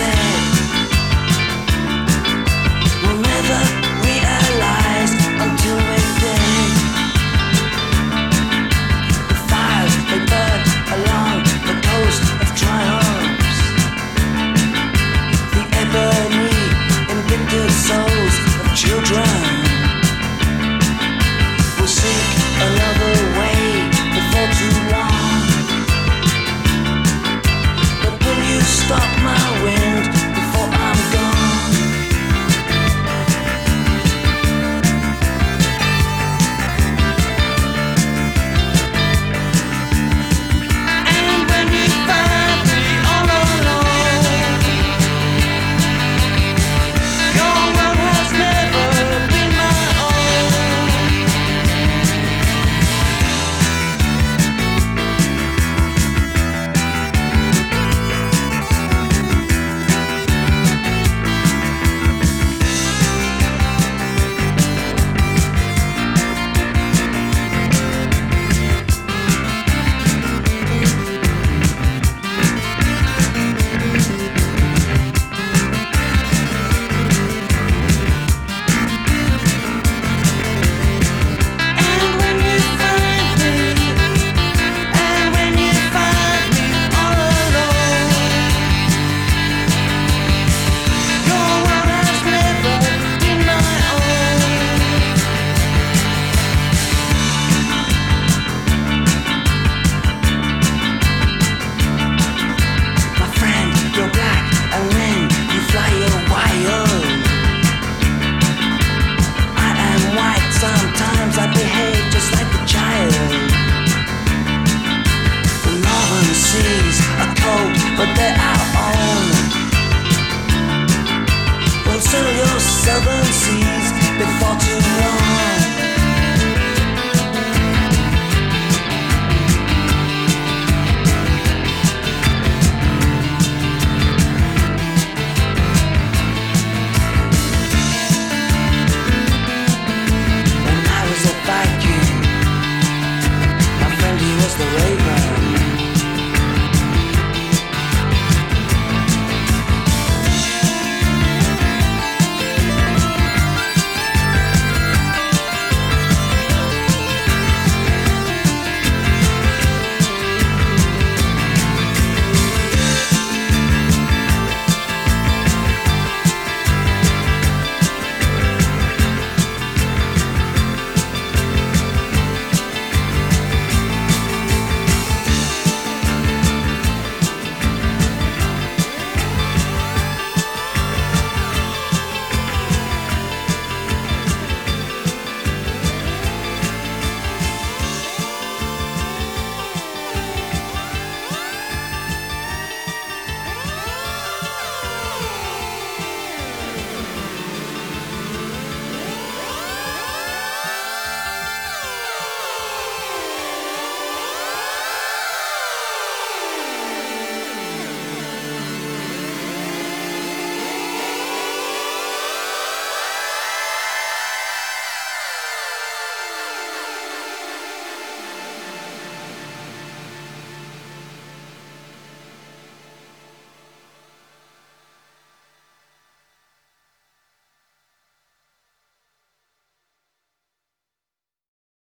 myself but they're our own. Well, sooner your southern seas.